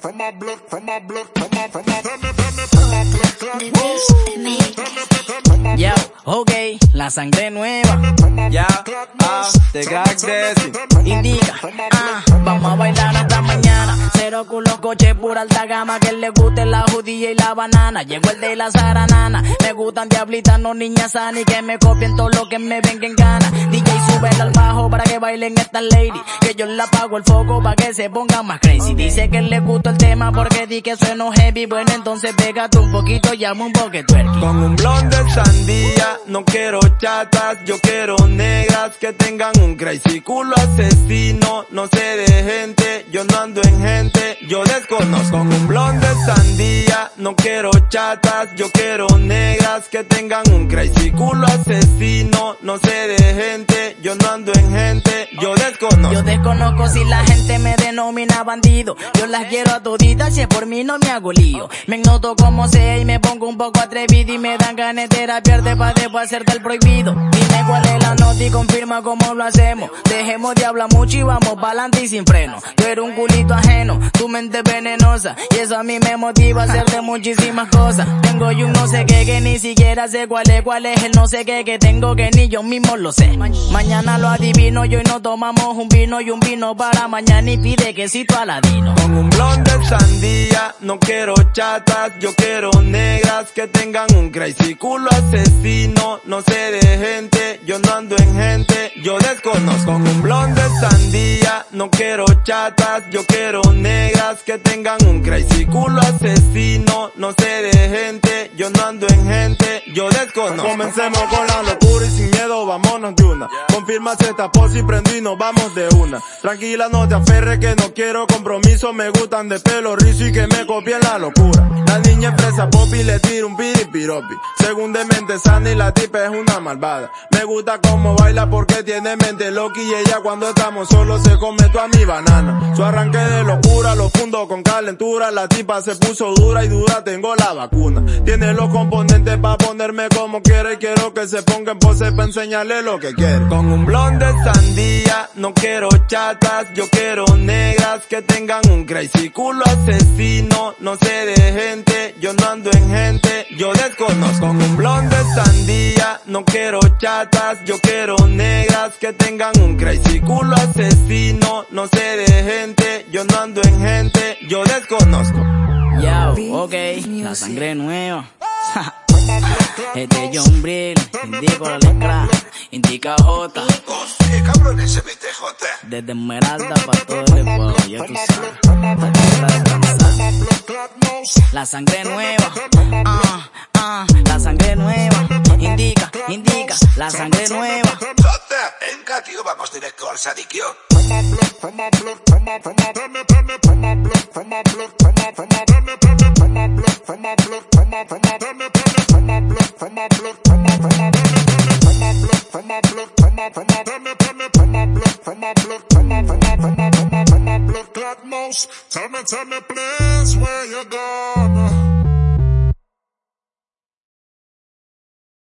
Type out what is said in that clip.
From Yo, ok, la sangre nueva. Ya, ah, de. Indica, ah, vamos a bailar hasta. Cero culos, coche pura alta gama. Que le guste la judía y la banana. Llegó el de la zaranana. Me gustan diablitas, no niñas sanas. Y que me copien todo lo que me venga en gana. DJ sube al bajo para que bailen estas ladies. Que yo le apago el foco para que se pongan más crazy. Dice que le gustó el tema porque di que sueno heavy. Bueno, entonces pégate un poquito, llama un twerky. Con un blonde de sandía, no quiero chatas, yo quiero negras que tengan un crazy culo asesino. No sé de gente, yo no ando en gente, yo desconozco. Con un blonde de sandía, no quiero chatas, yo quiero negras que tengan un crazy culo asesino. No sé de gente, yo no ando en gente, yo desconozco. Yo desconozco si la gente me denomina bandido. Yo las quiero a toditas, si es por mí no me hago lío. Me noto como sea y me pongo un poco atrevido y me dan ganas de para después hacerte el prohibido. Dime cuál es la nota y confirma cómo lo hacemos. Dejemos de hablar mucho y vamos pa'lante y sin freno. Tú eres un culito ajeno, tu mente venenosa. Y eso a mí me motiva a hacerte muchísimas cosas. Tengo yo un no sé qué que ni siquiera sé cuál es, cuál es el no sé qué que tengo que ni yo mismo lo sé. Mañana lo adivino yo y nos tomamos un vino y un vino para mañana y pide quesito aladino. Con un blonde de sandía, no quiero chatas, yo quiero negras que tengan un crazy culo asesino. No sé de gente, yo no ando en gente, yo desconozco. Con un blonde de sandía, no quiero chatas, yo quiero negras que tengan un crazy culo asesino. No sé de gente, yo no ando en gente, yo desconozco. Comencemos con la locura y sin miedo, vámonos de una. Confirma si esta pose y prendí y nos vamos de una. Tranquila, no te aferres que no quiero compromiso, me gustan de pelo rizo y que me copien la locura. La niña empresa pop y le tira un piripiropi. Según de mente sana y la tipa es una malvada. Me gusta cómo baila porque tiene mente loca y ella cuando estamos solos se come toda mi banana. Su arranque de locura lo fundo con calentura. La tipa se puso dura y dura, tengo la vacuna. Tiene los componentes para ponerme como quiere. Quiero que se ponga en pose para enseñarle lo que quiere. Con un blonde de sandía, no quiero chatas, yo quiero negras que tengan un crazy culo asesino. No sé de gente, yo no ando en gente, yo desconozco. Con un blonde de sandía, no quiero chatas, yo quiero negras que tengan un crazy culo asesino. No sé de gente, yo no ando en gente, yo desconozco. Yo, ok, la sangre nueva. Este John Brill, indico la letra, indica J. Cabrón, ese. Desde Esmeralda para todo el pueblo, ya tú sabes. La tierra descansada. La sangre nueva, ah, ah, la sangre nueva. Indica, indica, la sangre nueva. Tío, vamos directo al sadiquio. Tell me, tell me, please, where you gone?